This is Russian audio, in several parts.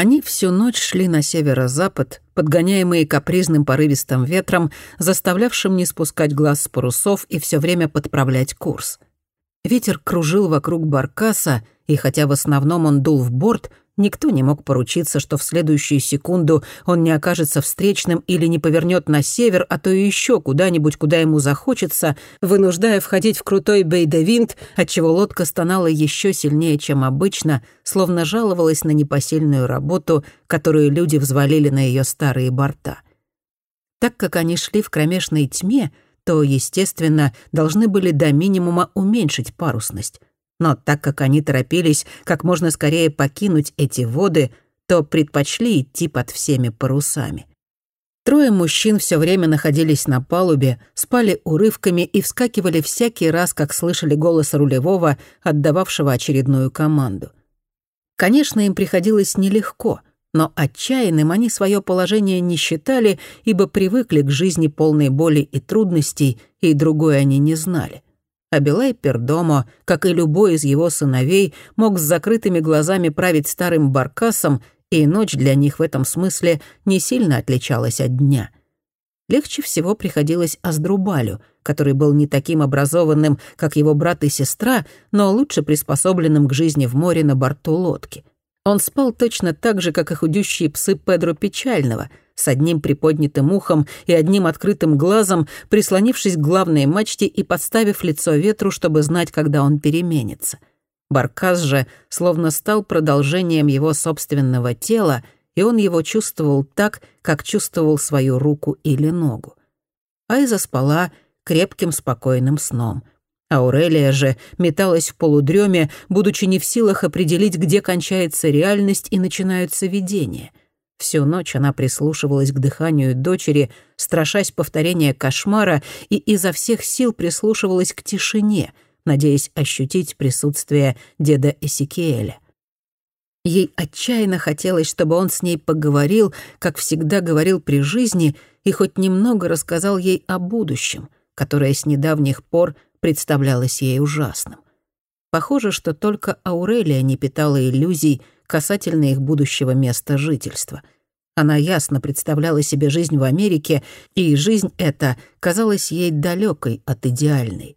Они всю ночь шли на северо-запад, подгоняемые капризным порывистым ветром, заставлявшим не спускать глаз с парусов и все время подправлять курс. Ветер кружил вокруг баркаса, и хотя в основном он дул в борт, Никто не мог поручиться, что в следующую секунду он не окажется встречным или не повернет на север, а то и еще куда-нибудь, куда ему захочется, вынуждая входить в крутой бейдевинт, отчего лодка стонала еще сильнее, чем обычно, словно жаловалась на непосильную работу, которую люди взвалили на ее старые борта. Так как они шли в кромешной тьме, то, естественно, должны были до минимума уменьшить парусность. Но так как они торопились как можно скорее покинуть эти воды, то предпочли идти под всеми парусами. Трое мужчин все время находились на палубе, спали урывками и вскакивали всякий раз, как слышали голос рулевого, отдававшего очередную команду. Конечно, им приходилось нелегко, но отчаянным они свое положение не считали, ибо привыкли к жизни полной боли и трудностей, и другой они не знали. Абилай Пердомо, как и любой из его сыновей, мог с закрытыми глазами править старым баркасом, и ночь для них в этом смысле не сильно отличалась от дня. Легче всего приходилось Аздрубалю, который был не таким образованным, как его брат и сестра, но лучше приспособленным к жизни в море на борту лодки. Он спал точно так же, как и худющие псы Педро Печального — с одним приподнятым ухом и одним открытым глазом, прислонившись к главной мачте и подставив лицо ветру, чтобы знать, когда он переменится. Баркас же словно стал продолжением его собственного тела, и он его чувствовал так, как чувствовал свою руку или ногу. Айза спала крепким спокойным сном. Аурелия же металась в полудреме, будучи не в силах определить, где кончается реальность и начинаются видения — Всю ночь она прислушивалась к дыханию дочери, страшась повторения кошмара, и изо всех сил прислушивалась к тишине, надеясь ощутить присутствие деда Эсикиэля. Ей отчаянно хотелось, чтобы он с ней поговорил, как всегда говорил при жизни, и хоть немного рассказал ей о будущем, которое с недавних пор представлялось ей ужасным. Похоже, что только Аурелия не питала иллюзий, касательно их будущего места жительства. Она ясно представляла себе жизнь в Америке, и жизнь эта казалась ей далекой от идеальной.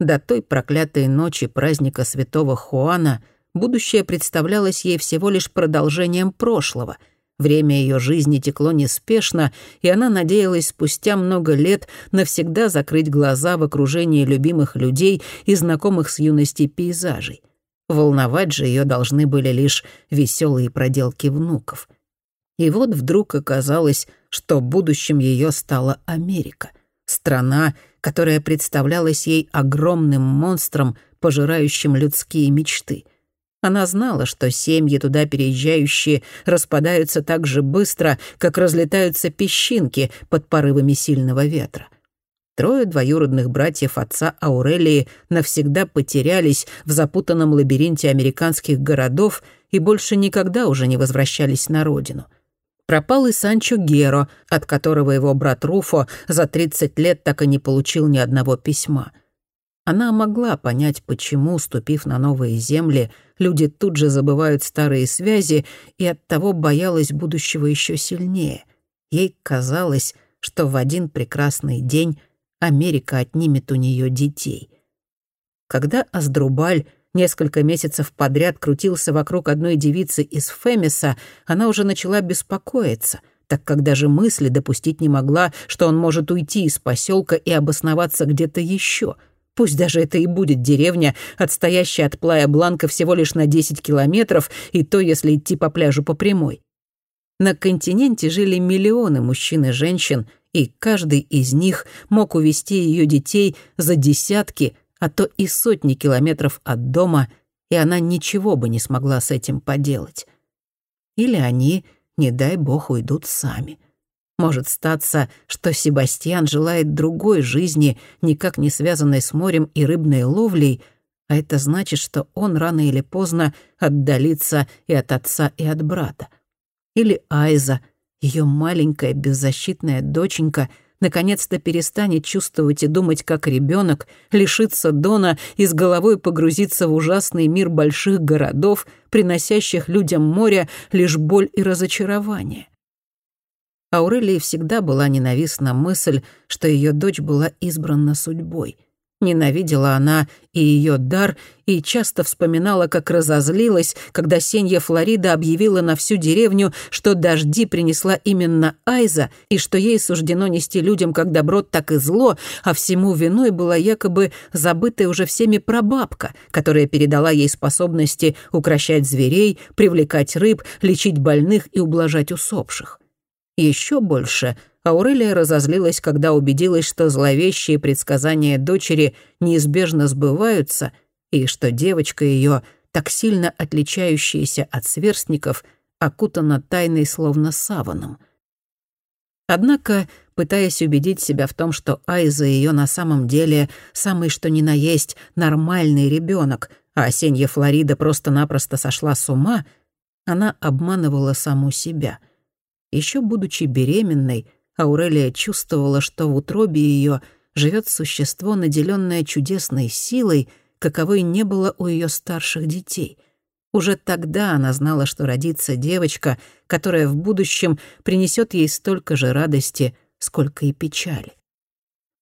До той проклятой ночи праздника святого Хуана будущее представлялось ей всего лишь продолжением прошлого. Время ее жизни текло неспешно, и она надеялась спустя много лет навсегда закрыть глаза в окружении любимых людей и знакомых с юности пейзажей — Волновать же ее должны были лишь веселые проделки внуков. И вот вдруг оказалось, что будущим ее стала Америка. Страна, которая представлялась ей огромным монстром, пожирающим людские мечты. Она знала, что семьи, туда переезжающие, распадаются так же быстро, как разлетаются песчинки под порывами сильного ветра. Трое двоюродных братьев отца Аурелии навсегда потерялись в запутанном лабиринте американских городов и больше никогда уже не возвращались на родину. Пропал и Санчо Геро, от которого его брат Руфо за 30 лет так и не получил ни одного письма. Она могла понять, почему, ступив на новые земли, люди тут же забывают старые связи и оттого боялась будущего еще сильнее. Ей казалось, что в один прекрасный день Америка отнимет у нее детей. Когда Аздрубаль несколько месяцев подряд крутился вокруг одной девицы из Фемиса, она уже начала беспокоиться, так как даже мысли допустить не могла, что он может уйти из поселка и обосноваться где-то еще. Пусть даже это и будет деревня, отстоящая от Плая Бланка всего лишь на 10 километров, и то, если идти по пляжу по прямой. На континенте жили миллионы мужчин и женщин, и каждый из них мог увести ее детей за десятки, а то и сотни километров от дома, и она ничего бы не смогла с этим поделать. Или они, не дай бог, уйдут сами. Может статься, что Себастьян желает другой жизни, никак не связанной с морем и рыбной ловлей, а это значит, что он рано или поздно отдалится и от отца, и от брата. Или Айза — ее маленькая беззащитная доченька наконец-то перестанет чувствовать и думать как ребенок, лишится Дона и с головой погрузится в ужасный мир больших городов, приносящих людям моря лишь боль и разочарование. Аурелии всегда была ненавистна мысль, что ее дочь была избрана судьбой — Ненавидела она и ее дар, и часто вспоминала, как разозлилась, когда Сенья Флорида объявила на всю деревню, что дожди принесла именно Айза, и что ей суждено нести людям как добро, так и зло, а всему виной была якобы забытая уже всеми прабабка, которая передала ей способности укращать зверей, привлекать рыб, лечить больных и ублажать усопших. Еще больше — Аурелия разозлилась, когда убедилась, что зловещие предсказания дочери неизбежно сбываются и что девочка ее, так сильно отличающаяся от сверстников, окутана тайной словно саваном. Однако, пытаясь убедить себя в том, что Айза ее на самом деле самый что ни на есть нормальный ребенок, а осенняя Флорида просто-напросто сошла с ума, она обманывала саму себя. Еще будучи беременной, Аурелия чувствовала, что в утробе ее живет существо, наделенное чудесной силой, каковой не было у ее старших детей. Уже тогда она знала, что родится девочка, которая в будущем принесет ей столько же радости, сколько и печали.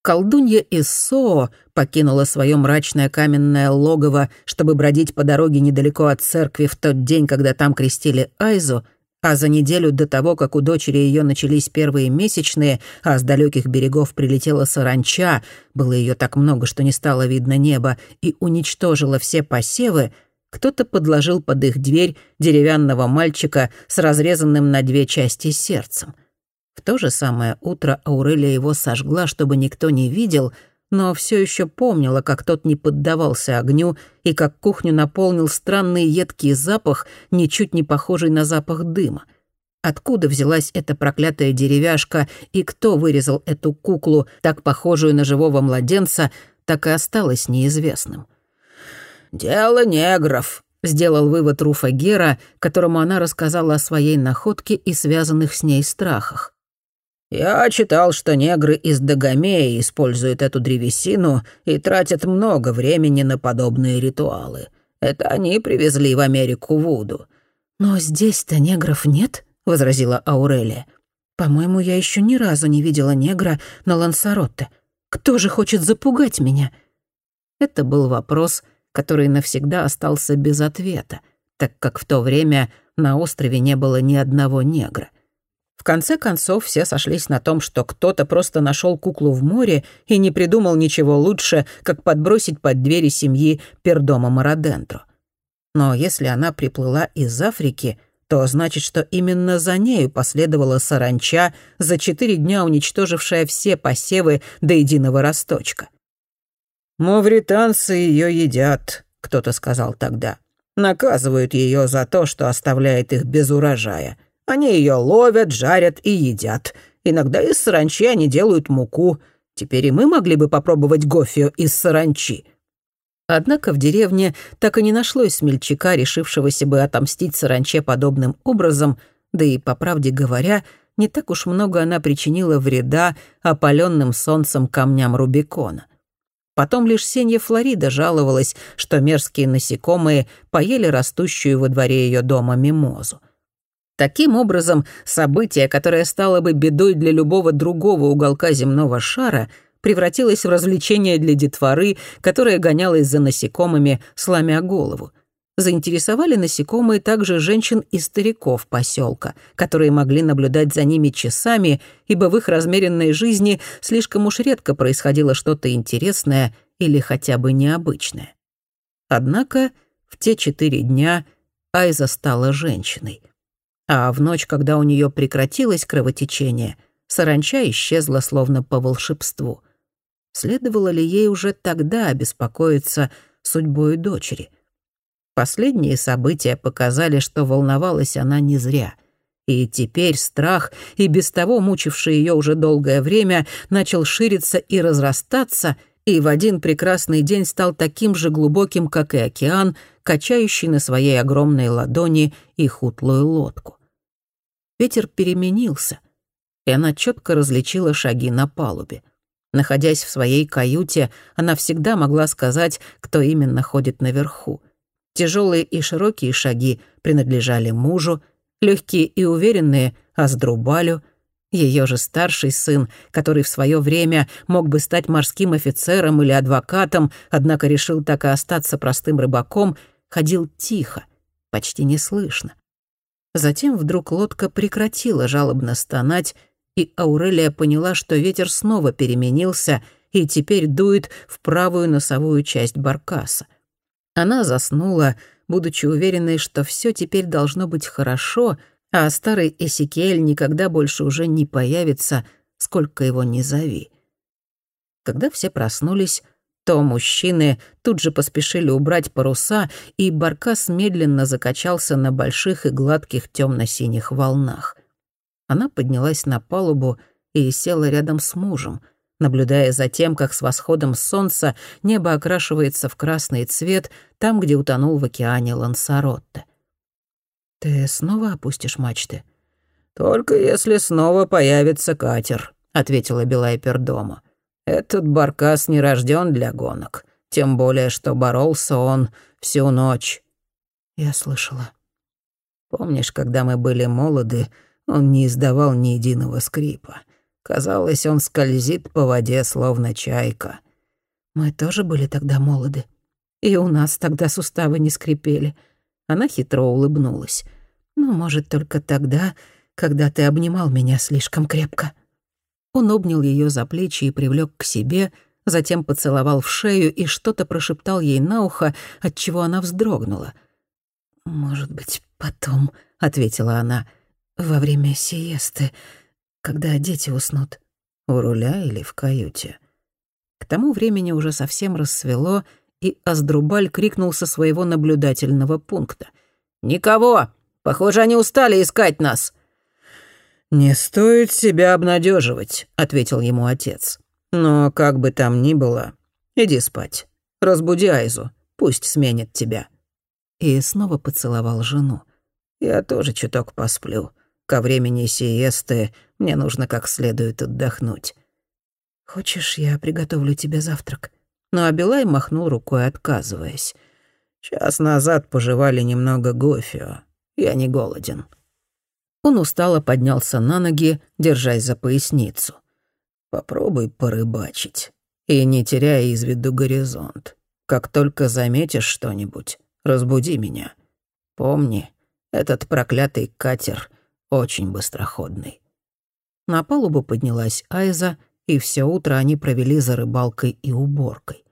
Колдунья из Соо покинула свое мрачное каменное логово, чтобы бродить по дороге недалеко от церкви в тот день, когда там крестили Айзу, а за неделю до того, как у дочери ее начались первые месячные, а с далеких берегов прилетела саранча, было ее так много, что не стало видно неба, и уничтожила все посевы, кто-то подложил под их дверь деревянного мальчика с разрезанным на две части сердцем. В то же самое утро Аурелия его сожгла, чтобы никто не видел — но все еще помнила, как тот не поддавался огню и как кухню наполнил странный едкий запах, ничуть не похожий на запах дыма. Откуда взялась эта проклятая деревяшка и кто вырезал эту куклу, так похожую на живого младенца, так и осталось неизвестным. «Дело негров», — сделал вывод Руфа Гера, которому она рассказала о своей находке и связанных с ней страхах. Я читал, что негры из Дагомеи используют эту древесину и тратят много времени на подобные ритуалы. Это они привезли в Америку Вуду. «Но здесь-то негров нет», — возразила Аурелия. «По-моему, я еще ни разу не видела негра на Лансаротте. Кто же хочет запугать меня?» Это был вопрос, который навсегда остался без ответа, так как в то время на острове не было ни одного негра — в конце концов, все сошлись на том, что кто-то просто нашел куклу в море и не придумал ничего лучше, как подбросить под двери семьи Пердома Марадентро. Но если она приплыла из Африки, то значит, что именно за нею последовала саранча, за четыре дня уничтожившая все посевы до единого росточка. «Мавританцы ее едят», — кто-то сказал тогда. «Наказывают ее за то, что оставляет их без урожая». Они ее ловят, жарят и едят. Иногда из саранчи они делают муку. Теперь и мы могли бы попробовать гофию из саранчи». Однако в деревне так и не нашлось смельчака, решившегося бы отомстить саранче подобным образом, да и, по правде говоря, не так уж много она причинила вреда опаленным солнцем камням Рубикона. Потом лишь Сенья Флорида жаловалась, что мерзкие насекомые поели растущую во дворе ее дома мимозу. Таким образом, событие, которое стало бы бедой для любого другого уголка земного шара, превратилось в развлечение для детворы, которая гонялась за насекомыми, сломя голову. Заинтересовали насекомые также женщин и стариков поселка, которые могли наблюдать за ними часами, ибо в их размеренной жизни слишком уж редко происходило что-то интересное или хотя бы необычное. Однако в те четыре дня Айза стала женщиной — а в ночь, когда у нее прекратилось кровотечение, саранча исчезла словно по волшебству. Следовало ли ей уже тогда обеспокоиться судьбой дочери? Последние события показали, что волновалась она не зря. И теперь страх, и без того мучивший ее уже долгое время, начал шириться и разрастаться — и в один прекрасный день стал таким же глубоким, как и океан, качающий на своей огромной ладони их утлую лодку. Ветер переменился. и она четко различила шаги на палубе. Находясь в своей каюте, она всегда могла сказать, кто именно ходит наверху. Тяжелые и широкие шаги принадлежали мужу, легкие и уверенные — Аздрубалю, ее же старший сын, который в свое время мог бы стать морским офицером или адвокатом, однако решил так и остаться простым рыбаком, ходил тихо, почти неслышно. Затем вдруг лодка прекратила жалобно стонать, и Аурелия поняла, что ветер снова переменился и теперь дует в правую носовую часть баркаса. Она заснула, будучи уверенной, что все теперь должно быть хорошо, а старый Эсикель никогда больше уже не появится, сколько его ни зови. Когда все проснулись, то мужчины тут же поспешили убрать паруса, и баркас медленно закачался на больших и гладких темно синих волнах. Она поднялась на палубу и села рядом с мужем, наблюдая за тем, как с восходом солнца небо окрашивается в красный цвет там, где утонул в океане Лансаротте. «Ты снова опустишь мачты?» «Только если снова появится катер», — ответила Белайпер дома. «Этот баркас не рожден для гонок, тем более, что боролся он всю ночь». Я слышала. «Помнишь, когда мы были молоды, он не издавал ни единого скрипа. Казалось, он скользит по воде, словно чайка. Мы тоже были тогда молоды. И у нас тогда суставы не скрипели. Она хитро улыбнулась. «Ну, может, только тогда, когда ты обнимал меня слишком крепко». Он обнял ее за плечи и привлек к себе, затем поцеловал в шею и что-то прошептал ей на ухо, от чего она вздрогнула. «Может быть, потом», — ответила она, — во время сиесты, когда дети уснут. У руля или в каюте. К тому времени уже совсем рассвело, и Аздрубаль крикнул со своего наблюдательного пункта. «Никого! Похоже, они устали искать нас!» «Не стоит себя обнадеживать, ответил ему отец. «Но как бы там ни было, иди спать. Разбуди Айзу, пусть сменит тебя». И снова поцеловал жену. «Я тоже чуток посплю. Ко времени сиесты мне нужно как следует отдохнуть. Хочешь, я приготовлю тебе завтрак? Но Абилай махнул рукой, отказываясь. Час назад пожевали немного гофио. Я не голоден. Он устало поднялся на ноги, держась за поясницу. Попробуй порыбачить. И не теряя из виду горизонт. Как только заметишь что-нибудь, разбуди меня. Помни, этот проклятый катер очень быстроходный. На палубу поднялась Айза, и все утро они провели за рыбалкой и уборкой.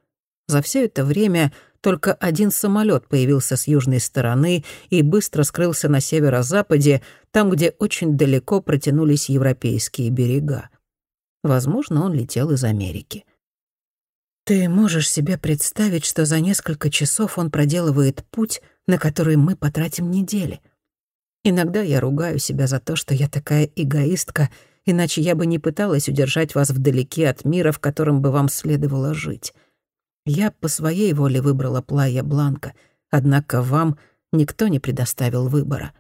За все это время только один самолет появился с южной стороны и быстро скрылся на северо-западе, там, где очень далеко протянулись европейские берега. Возможно, он летел из Америки. Ты можешь себе представить, что за несколько часов он проделывает путь, на который мы потратим недели. Иногда я ругаю себя за то, что я такая эгоистка, иначе я бы не пыталась удержать вас вдалеке от мира, в котором бы вам следовало жить. Я по своей воле выбрала Плая Бланка, однако вам никто не предоставил выбора.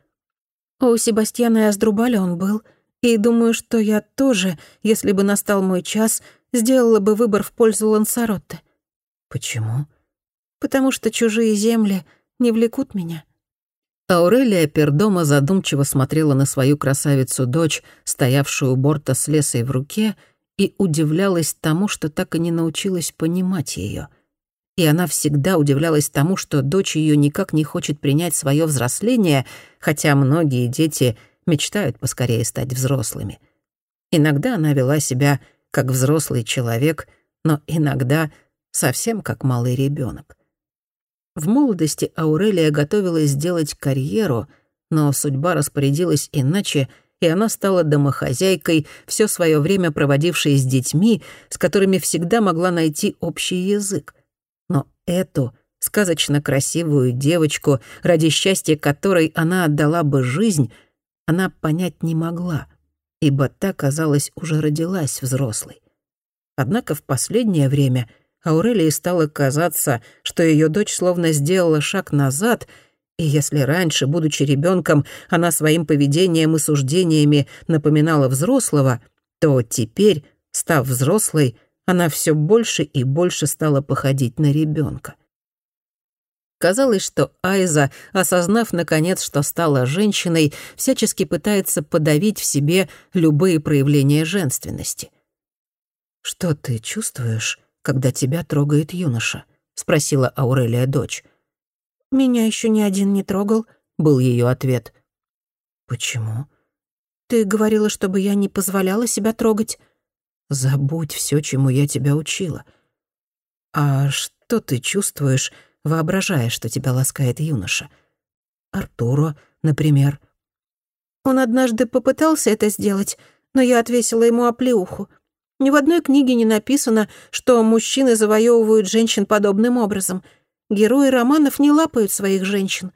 У Себастьяна и Аздрубаля он был, и думаю, что я тоже, если бы настал мой час, сделала бы выбор в пользу Лансаротте. Почему? Потому что чужие земли не влекут меня. Аурелия Пердома задумчиво смотрела на свою красавицу-дочь, стоявшую у борта с лесой в руке, и удивлялась тому, что так и не научилась понимать ее. И она всегда удивлялась тому, что дочь ее никак не хочет принять свое взросление, хотя многие дети мечтают поскорее стать взрослыми. Иногда она вела себя как взрослый человек, но иногда совсем как малый ребенок. В молодости Аурелия готовилась сделать карьеру, но судьба распорядилась иначе, и она стала домохозяйкой, все свое время проводившей с детьми, с которыми всегда могла найти общий язык. Эту сказочно красивую девочку, ради счастья которой она отдала бы жизнь, она понять не могла, ибо та, казалось, уже родилась взрослой. Однако в последнее время — Аурелии стало казаться, что ее дочь словно сделала шаг назад, И если раньше, будучи ребенком, она своим поведением и суждениями напоминала взрослого, то теперь, став взрослой, она все больше и больше стала походить на ребенка. Казалось, что Айза, осознав наконец, что стала женщиной, всячески пытается подавить в себе любые проявления женственности. «Что ты чувствуешь, когда тебя трогает юноша?» — спросила Аурелия дочь. «Меня еще ни один не трогал», — был ее ответ. «Почему?» «Ты говорила, чтобы я не позволяла себя трогать». «Забудь все, чему я тебя учила». «А что ты чувствуешь, воображая, что тебя ласкает юноша. Артуро, например. Он однажды попытался это сделать, но я отвесила ему оплеуху. Ни в одной книге не написано, что мужчины завоевывают женщин подобным образом. Герои романов не лапают своих женщин.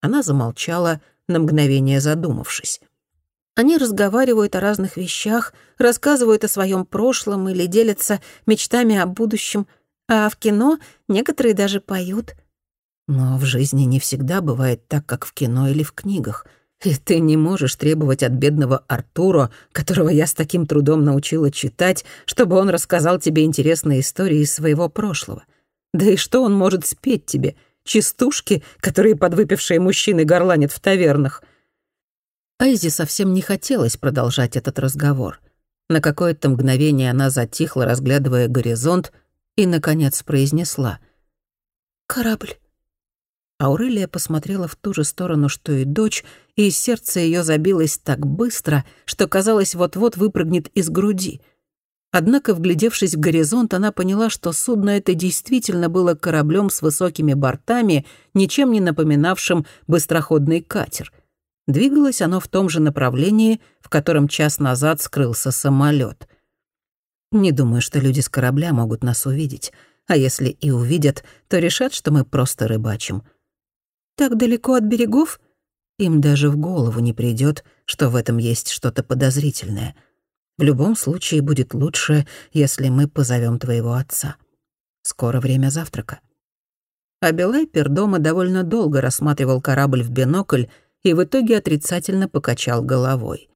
Она замолчала, на мгновение задумавшись. Они разговаривают о разных вещах, рассказывают о своем прошлом или делятся мечтами о будущем — а в кино некоторые даже поют. Но в жизни не всегда бывает так, как в кино или в книгах. И ты не можешь требовать от бедного Артуро, которого я с таким трудом научила читать, чтобы он рассказал тебе интересные истории из своего прошлого. Да и что он может спеть тебе? Частушки, которые подвыпившие мужчины горланят в тавернах. Айзи совсем не хотелось продолжать этот разговор. На какое-то мгновение она затихла, разглядывая горизонт, и, наконец, произнесла. «Корабль». Аурелия посмотрела в ту же сторону, что и дочь, и сердце ее забилось так быстро, что, казалось, вот-вот выпрыгнет из груди. Однако, вглядевшись в горизонт, она поняла, что судно это действительно было кораблем с высокими бортами, ничем не напоминавшим быстроходный катер. Двигалось оно в том же направлении, в котором час назад скрылся самолет. Не думаю, что люди с корабля могут нас увидеть. А если и увидят, то решат, что мы просто рыбачим. Так далеко от берегов? Им даже в голову не придет, что в этом есть что-то подозрительное. В любом случае будет лучше, если мы позовем твоего отца. Скоро время завтрака. Абилайпер дома довольно долго рассматривал корабль в бинокль и в итоге отрицательно покачал головой.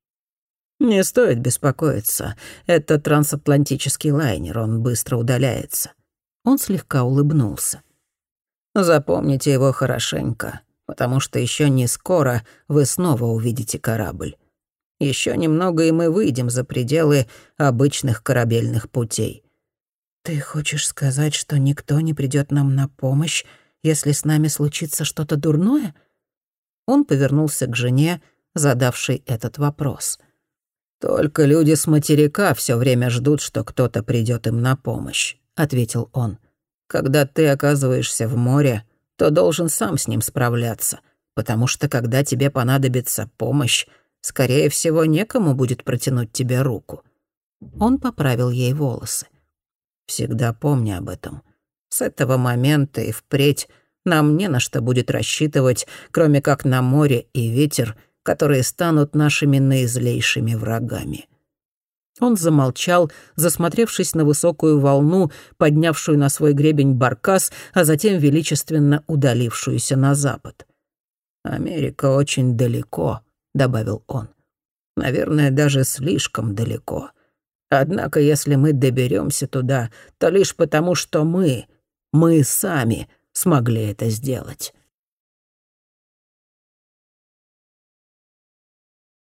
«Не стоит беспокоиться. Это трансатлантический лайнер, он быстро удаляется». Он слегка улыбнулся. «Запомните его хорошенько, потому что еще не скоро вы снова увидите корабль. Еще немного, и мы выйдем за пределы обычных корабельных путей». «Ты хочешь сказать, что никто не придет нам на помощь, если с нами случится что-то дурное?» Он повернулся к жене, задавшей этот вопрос — «Только люди с материка все время ждут, что кто-то придет им на помощь», — ответил он. «Когда ты оказываешься в море, то должен сам с ним справляться, потому что когда тебе понадобится помощь, скорее всего, некому будет протянуть тебе руку». Он поправил ей волосы. «Всегда помни об этом. С этого момента и впредь нам не на что будет рассчитывать, кроме как на море и ветер — которые станут нашими наизлейшими врагами». Он замолчал, засмотревшись на высокую волну, поднявшую на свой гребень баркас, а затем величественно удалившуюся на запад. «Америка очень далеко», — добавил он. «Наверное, даже слишком далеко. Однако, если мы доберемся туда, то лишь потому, что мы, мы сами смогли это сделать».